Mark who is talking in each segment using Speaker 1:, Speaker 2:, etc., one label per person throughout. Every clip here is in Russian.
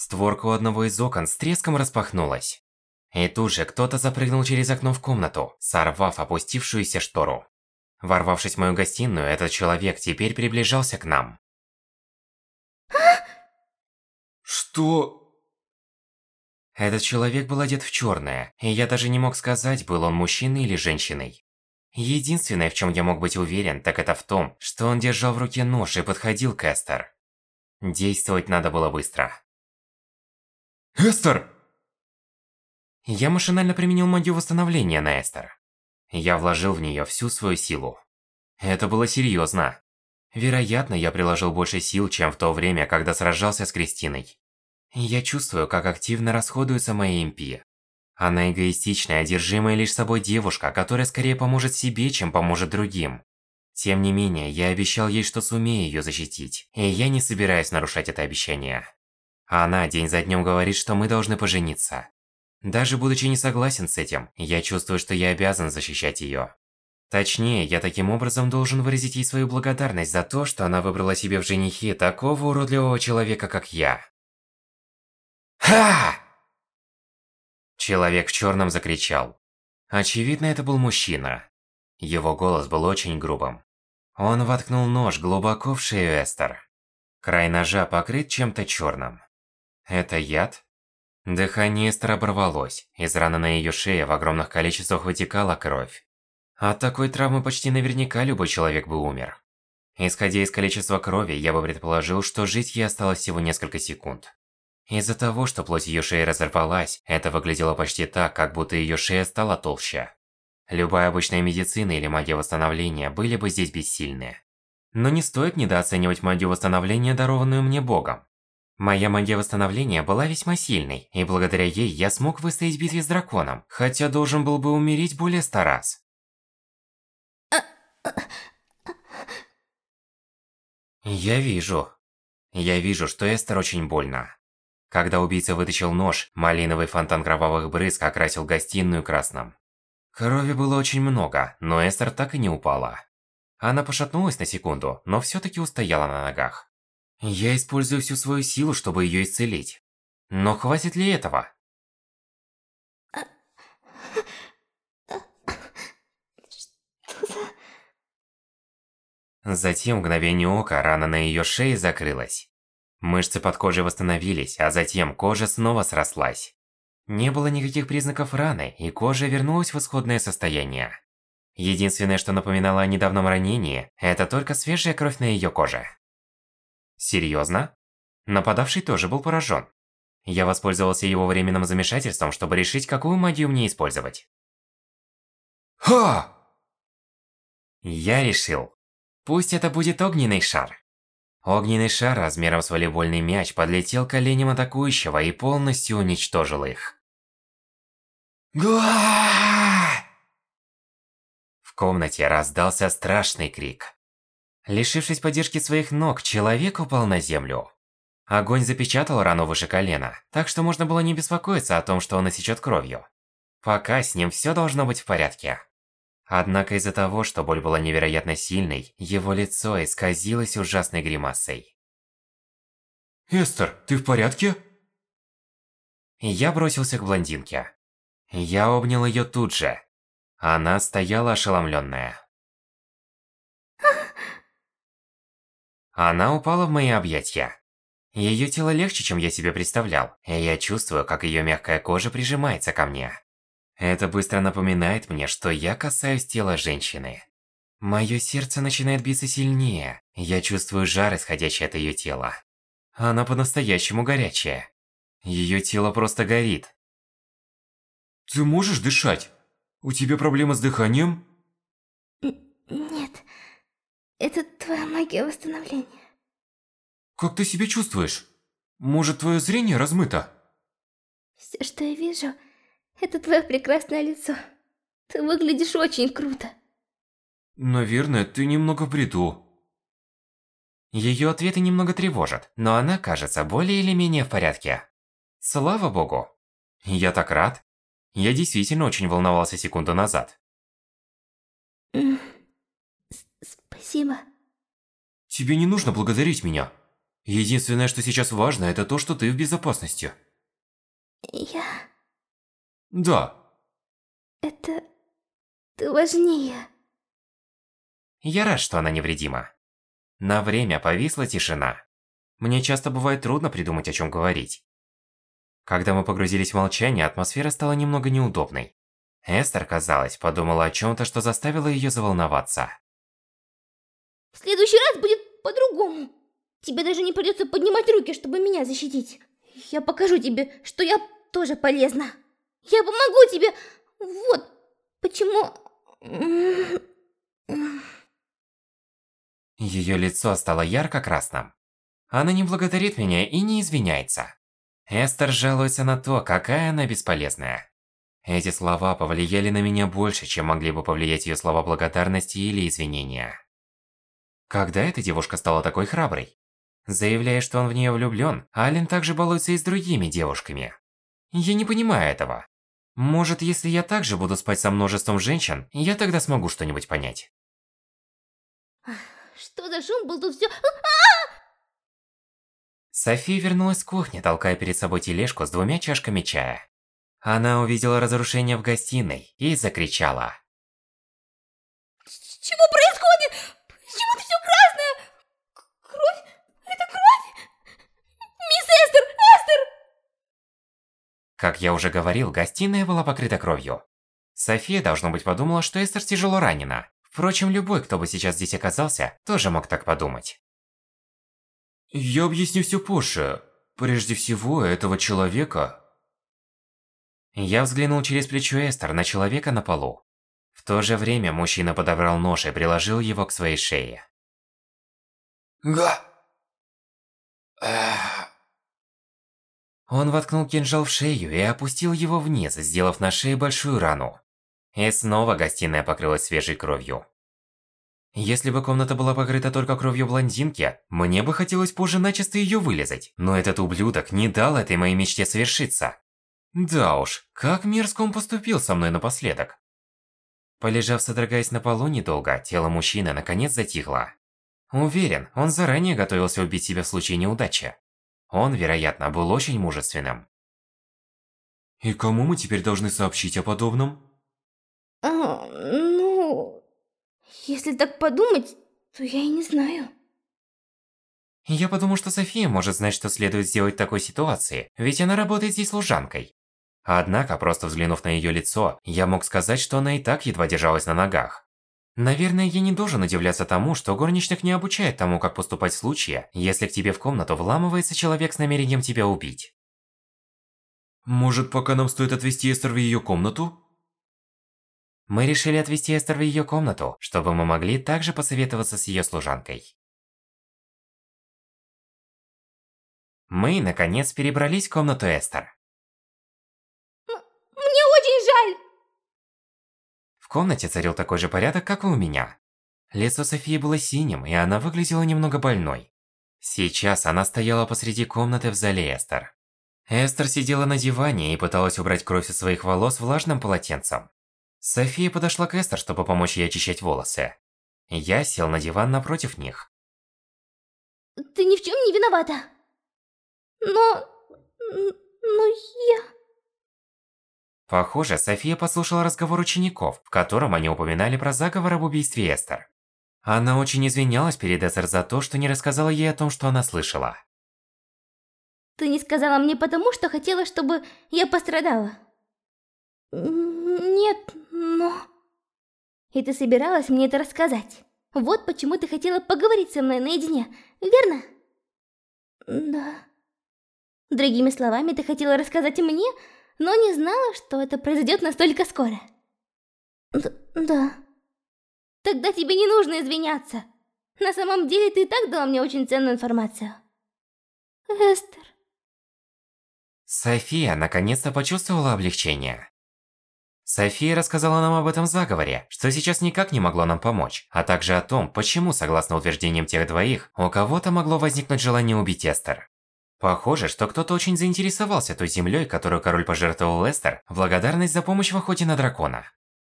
Speaker 1: Створка у одного из окон с треском распахнулась. И тут же кто-то запрыгнул через окно в комнату, сорвав опустившуюся штору. Ворвавшись в мою гостиную, этот человек теперь приближался к нам.
Speaker 2: Что?
Speaker 1: Этот человек был одет в черное, и я даже не мог сказать, был он мужчиной или женщиной. Единственное, в чем я мог быть уверен, так это в том, что он держал в руке нож и подходил к Эстер. Действовать надо было быстро.
Speaker 2: Эстер!
Speaker 1: Я машинально применил магию восстановления на Эстер. Я вложил в нее всю свою силу. Это было серьезно. Вероятно, я приложил больше сил, чем в то время, когда сражался с Кристиной. Я чувствую, как активно расходуются мои импи. Она эгоистичная, одержимая лишь собой девушка, которая скорее поможет себе, чем поможет другим. Тем не менее, я обещал ей, что сумею ее защитить, и я не собираюсь нарушать это обещание. Она день за днем говорит, что мы должны пожениться. Даже будучи не согласен с этим, я чувствую, что я обязан защищать ее. Точнее, я таким образом должен выразить ей свою благодарность за то, что она выбрала себе в женихе такого уродливого человека, как я. Ха! Человек в черном закричал. Очевидно, это был мужчина. Его голос был очень грубым. Он воткнул нож глубоко в шею Эстер. Край ножа покрыт чем-то черным. Это яд? Дыхание Эстер оборвалось, из раны на ее шее в огромных количествах вытекала кровь. От такой травмы почти наверняка любой человек бы умер. Исходя из количества крови, я бы предположил, что жить ей осталось всего несколько секунд. Из-за того, что плоть ее шеи разорвалась, это выглядело почти так, как будто ее шея стала толще. Любая обычная медицина или магия восстановления были бы здесь бессильны. Но не стоит недооценивать магию восстановления, дарованную мне Богом. Моя магия восстановления была весьма сильной, и благодаря ей я смог выстоять битве с драконом, хотя должен был бы умереть более ста раз. Я вижу. Я вижу, что Эстер очень больно. Когда убийца вытащил нож, малиновый фонтан кровавых брызг окрасил гостиную красным. Крови было очень много, но Эстер так и не упала. Она пошатнулась на секунду, но всё-таки устояла на ногах. Я использую всю свою силу, чтобы её исцелить. Но хватит ли этого? Затем в мгновение ока рана на её шее закрылась. Мышцы под кожей восстановились, а затем кожа снова срослась. Не было никаких признаков раны, и кожа вернулась в исходное состояние. Единственное, что напоминало о недавнем ранении, это только свежая кровь на её коже. Серьёзно? Нападавший тоже был поражён. Я воспользовался его временным замешательством, чтобы решить, какую магию мне использовать.
Speaker 2: Ха!
Speaker 1: Я решил. Пусть это будет огненный шар. Огненный шар размером с волейбольный мяч подлетел к коленям атакующего и полностью уничтожил их.
Speaker 2: Гуа!
Speaker 1: В комнате раздался страшный крик. Лишившись поддержки своих ног, человек упал на землю. Огонь запечатал рану выше колена, так что можно было не беспокоиться о том, что он истечет кровью. Пока с ним все должно быть в порядке. Однако из-за того, что боль была невероятно сильной, его лицо исказилось ужасной гримасой.
Speaker 2: Эстер, ты в порядке?
Speaker 1: Я бросился к блондинке. Я обнял ее тут же. Она стояла ошеломленная. Она упала в мои объятия. Ее тело легче, чем я себе представлял, и я чувствую, как ее мягкая кожа прижимается ко мне. Это быстро напоминает мне, что я касаюсь тела женщины. Мое сердце начинает биться сильнее. Я чувствую жар, исходящий от ее тела. Она по-настоящему горячая. Ее тело просто горит.
Speaker 2: Ты можешь дышать? У тебя проблемы с дыханием?
Speaker 3: Нет. Это твоя магия восстановления.
Speaker 2: Как ты себя чувствуешь? Может, твое зрение размыто?
Speaker 3: Все, что я вижу, это твое прекрасное лицо. Ты выглядишь очень круто.
Speaker 2: Наверное, ты немного в бреду.
Speaker 1: Ее ответы немного тревожат, но она кажется более или менее в порядке. Слава богу. Я так рад. Я действительно очень волновался секунду назад.
Speaker 3: Спасибо.
Speaker 2: Тебе не нужно благодарить меня. Единственное, что сейчас важно, это то, что ты в безопасности.
Speaker 3: Я...
Speaker 2: Да.
Speaker 3: Это... Ты важнее.
Speaker 1: Я рад, что она невредима. На время повисла тишина. Мне часто бывает трудно придумать, о чем говорить. Когда мы погрузились в молчание, атмосфера стала немного неудобной. Эстер, казалось, подумала о чем-то, что заставило ее заволноваться.
Speaker 3: Следующий раз будет по-другому. Тебе даже не придется поднимать руки, чтобы меня защитить. Я покажу тебе, что я тоже полезна. Я помогу тебе. Вот почему...
Speaker 1: Ее лицо стало ярко-красным. Она не благодарит меня и не извиняется. Эстер жалуется на то, какая она бесполезная. Эти слова повлияли на меня больше, чем могли бы повлиять ее слова благодарности или извинения. Когда эта девушка стала такой храброй? Заявляя, что он в нее влюблен, Ален также балуется и с другими девушками. Я не понимаю этого. Может, если я также буду спать со множеством женщин, я тогда смогу что-нибудь понять.
Speaker 3: Что за шум был тут все?
Speaker 1: София вернулась с кухни, толкая перед собой тележку с двумя чашками чая. Она увидела разрушение в гостиной и закричала.
Speaker 3: Чего происходит? Почему это все красное? Кровь? Это кровь? Мисс Эстер! Эстер!
Speaker 1: Как я уже говорил, гостиная была покрыта кровью. София, должно быть, подумала, что Эстер тяжело ранена. Впрочем, любой, кто бы сейчас здесь оказался, тоже мог так подумать.
Speaker 2: Я объясню все позже. Прежде всего, этого человека...
Speaker 1: Я взглянул через плечо Эстер на человека на полу. В то же время мужчина подобрал нож и приложил его к своей шее.
Speaker 2: Га. Эх.
Speaker 1: Он воткнул кинжал в шею и опустил его вниз, сделав на шее большую рану. И снова гостиная покрылась свежей кровью. Если бы комната была покрыта только кровью блондинки, мне бы хотелось позже начисто ее вылезать, но этот ублюдок не дал этой моей мечте совершиться. Да уж, как мерзко он поступил со мной напоследок. Полежав, содрогаясь на полу недолго, тело мужчины наконец затихло. Уверен, он заранее готовился убить себя в случае неудачи. Он, вероятно, был очень мужественным.
Speaker 2: И кому мы теперь должны сообщить о подобном?
Speaker 3: А, ну... Если так подумать, то я и не знаю.
Speaker 1: Я подумал, что София может знать, что следует сделать в такой ситуации, ведь она работает здесь служанкой. Однако, просто взглянув на ее лицо, я мог сказать, что она и так едва держалась на ногах. Наверное, я не должен удивляться тому, что горничных не обучает тому, как поступать в случае, если к тебе в комнату вламывается человек с намерением тебя убить.
Speaker 2: Может, пока нам стоит отвезти Эстер в ее комнату?
Speaker 1: Мы решили отвезти Эстер в ее комнату, чтобы мы могли также посоветоваться с ее служанкой. Мы, наконец, перебрались в комнату Эстер.
Speaker 3: Мне очень жаль!
Speaker 1: В комнате царил такой же порядок, как и у меня. Лицо Софии было синим, и она выглядела немного больной. Сейчас она стояла посреди комнаты в зале Эстер. Эстер сидела на диване и пыталась убрать кровь из своих волос влажным полотенцем. София подошла к Эстер, чтобы помочь ей очищать волосы. Я сел на диван напротив них.
Speaker 3: Ты ни в чем не виновата. Но... Но я...
Speaker 1: Похоже, София послушала разговор учеников, в котором они упоминали про заговор об убийстве Эстер. Она очень извинялась перед Эстер за то, что не рассказала ей о том, что она слышала.
Speaker 3: Ты не сказала мне потому, что хотела, чтобы я пострадала. Нет, но... И ты собиралась мне это рассказать. Вот почему ты хотела поговорить со мной наедине, верно? Да. Другими словами, ты хотела рассказать мне, но не знала, что это произойдет настолько скоро. Д да. Тогда тебе не нужно извиняться. На самом деле, ты и так дала мне очень ценную информацию. Эстер.
Speaker 1: София наконец-то почувствовала облегчение. София рассказала нам об этом заговоре, что сейчас никак не могло нам помочь, а также о том, почему, согласно утверждениям тех двоих, у кого-то могло возникнуть желание убить Эстер. Похоже, что кто-то очень заинтересовался той землей, которую король пожертвовал Эстер, в благодарность за помощь в охоте на дракона.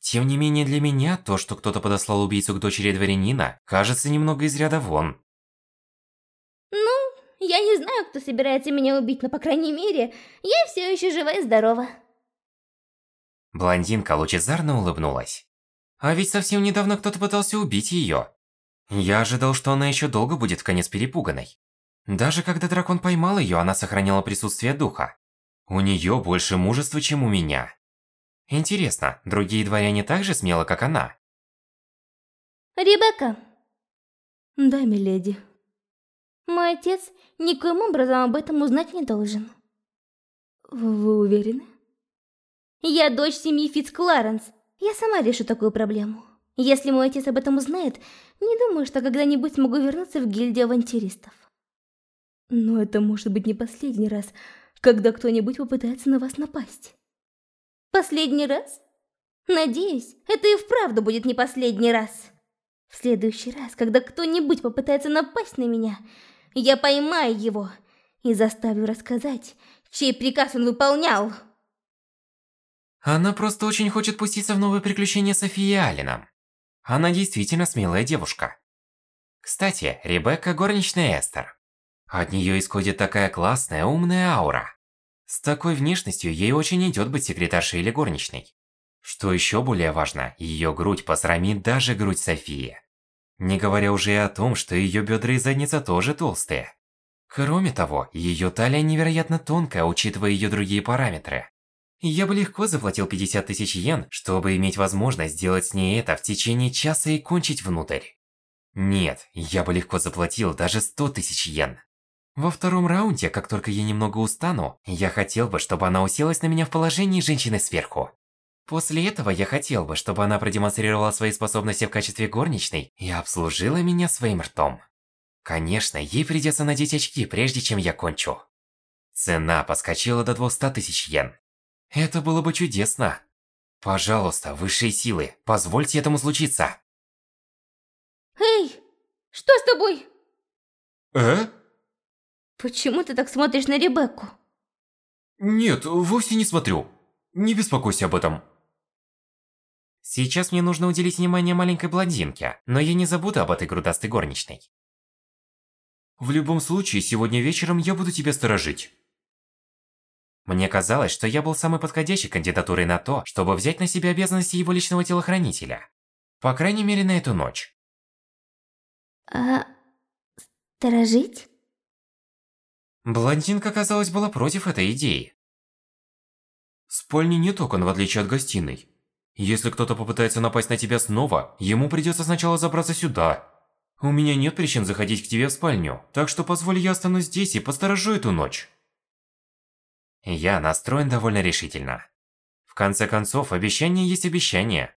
Speaker 1: Тем не менее, для меня то, что кто-то подослал убийцу к дочери дворянина, кажется немного из ряда вон.
Speaker 3: Ну, Я не знаю, кто собирается меня убить, но, по крайней мере, я все еще жива и здорова.
Speaker 1: Блондинка лучезарно улыбнулась. А ведь совсем недавно кто-то пытался убить ее. Я ожидал, что она еще долго будет в конец перепуганной. Даже когда дракон поймал ее, она сохраняла присутствие духа. У нее больше мужества, чем у меня. Интересно, другие дворяне так же смелы, как она?
Speaker 3: Ребекка. Да, миледи. Мой отец никоим образом об этом узнать не должен. Вы уверены? Я дочь семьи Фицкларенс. Я сама решу такую проблему. Если мой отец об этом узнает, не думаю, что когда-нибудь смогу вернуться в гильдию авантюристов. Но это может быть не последний раз, когда кто-нибудь попытается на вас напасть. Последний раз? Надеюсь, это и вправду будет не последний раз. В следующий раз, когда кто-нибудь попытается напасть на меня, я поймаю его и заставлю рассказать, чей приказ он выполнял.
Speaker 1: Она просто очень хочет пуститься в новое приключение Софии и Алином. Она действительно смелая девушка. Кстати, Ребекка горничная Эстер. От нее исходит такая классная, умная аура. С такой внешностью ей очень идет быть секретаршей или горничной. Что еще более важно, ее грудь посрамит даже грудь Софии. Не говоря уже о том, что ее бедра и задница тоже толстые. Кроме того, ее талия невероятно тонкая, учитывая ее другие параметры. Я бы легко заплатил 50 тысяч йен, чтобы иметь возможность сделать с ней это в течение часа и кончить внутрь. Нет, я бы легко заплатил даже 100 тысяч йен. Во втором раунде, как только я немного устану, я хотел бы, чтобы она уселась на меня в положении женщины сверху. После этого я хотел бы, чтобы она продемонстрировала свои способности в качестве горничной и обслужила меня своим ртом. Конечно, ей придется надеть очки, прежде чем я кончу. Цена подскочила до 200 тысяч йен. Это было бы чудесно. Пожалуйста, высшие силы, позвольте этому случиться.
Speaker 3: Эй, что с тобой?
Speaker 2: Э?
Speaker 3: Почему ты так смотришь на Ребекку?
Speaker 2: Нет, вовсе не смотрю. Не беспокойся об этом.
Speaker 1: Сейчас мне нужно уделить внимание маленькой блондинке, но я не забуду об этой грудастой горничной.
Speaker 2: В любом случае, сегодня вечером я буду тебя сторожить.
Speaker 1: Мне казалось, что я был самой подходящей кандидатурой на то, чтобы взять на себя обязанности его личного телохранителя. По крайней мере, на эту ночь.
Speaker 3: А... сторожить?
Speaker 1: Блондинка, казалось, была против этой идеи.
Speaker 2: В спальне нет окон, в отличие от гостиной. Если кто-то попытается напасть на тебя снова, ему придется сначала забраться сюда. У меня нет причин заходить к тебе в спальню, так что позволь я останусь здесь и посторожу эту ночь.
Speaker 1: Я настроен довольно решительно. В конце концов, обещание есть обещание.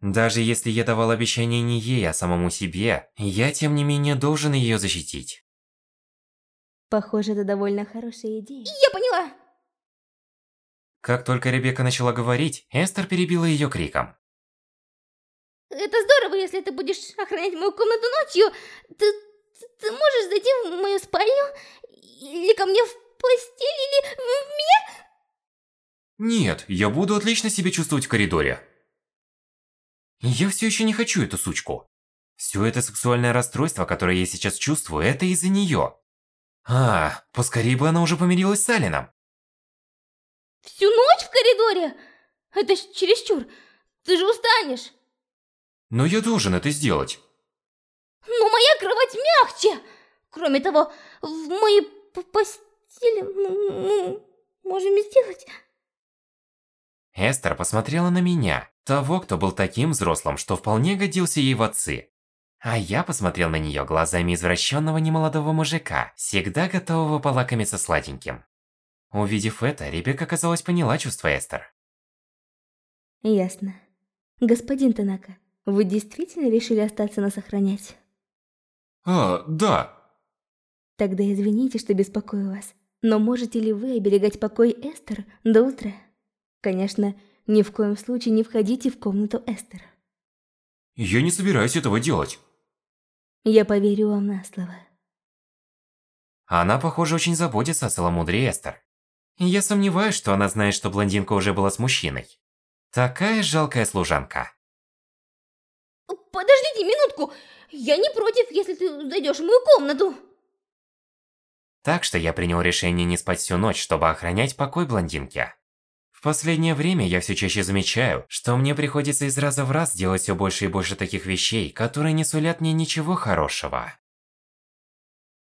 Speaker 1: Даже если я давал обещание не ей, а самому себе, я тем не менее должен ее защитить.
Speaker 3: Похоже, это довольно хорошая идея. Я поняла!
Speaker 1: Как только Ребекка начала говорить, Эстер перебила ее криком.
Speaker 3: Это здорово, если ты будешь охранять мою комнату ночью. Ты, ты, ты можешь зайти в мою спальню или ко мне в постель или в меня?
Speaker 2: Нет, я буду отлично себя чувствовать в коридоре.
Speaker 1: Я все еще не хочу эту сучку. Все это сексуальное расстройство, которое я сейчас чувствую, это из-за нее. А, поскорее бы она уже помирилась с Алином.
Speaker 3: Всю ночь в коридоре? Это чересчур. Ты же устанешь.
Speaker 2: Но я должен это сделать.
Speaker 3: Но моя кровать мягче. Кроме того, в моей постели постели мы можем сделать?
Speaker 1: Эстер посмотрела на меня, того, кто был таким взрослым, что вполне годился ей в отцы. А я посмотрел на нее глазами извращенного немолодого мужика, всегда готового полакомиться сладеньким. Увидев это, Ребекка, казалось, поняла чувства Эстер.
Speaker 3: Ясно. Господин Танака, вы действительно решили остаться нас охранять?
Speaker 2: А, да.
Speaker 3: Тогда извините, что беспокою вас. Но можете ли вы оберегать покой Эстер до утра? Конечно, ни в коем случае не входите в комнату Эстер.
Speaker 2: Я не собираюсь этого делать.
Speaker 3: Я поверю вам на слово.
Speaker 1: Она, похоже, очень заботится о целомудрии Эстер. Я сомневаюсь, что она знает, что блондинка уже была с мужчиной. Такая жалкая служанка.
Speaker 3: Подождите минутку! Я не против, если ты зайдешь в мою комнату.
Speaker 1: Так что я принял решение не спать всю ночь, чтобы охранять покой блондинки. Последнее время я все чаще замечаю, что мне приходится из раза в раз делать все больше и больше таких вещей, которые не сулят мне ничего хорошего.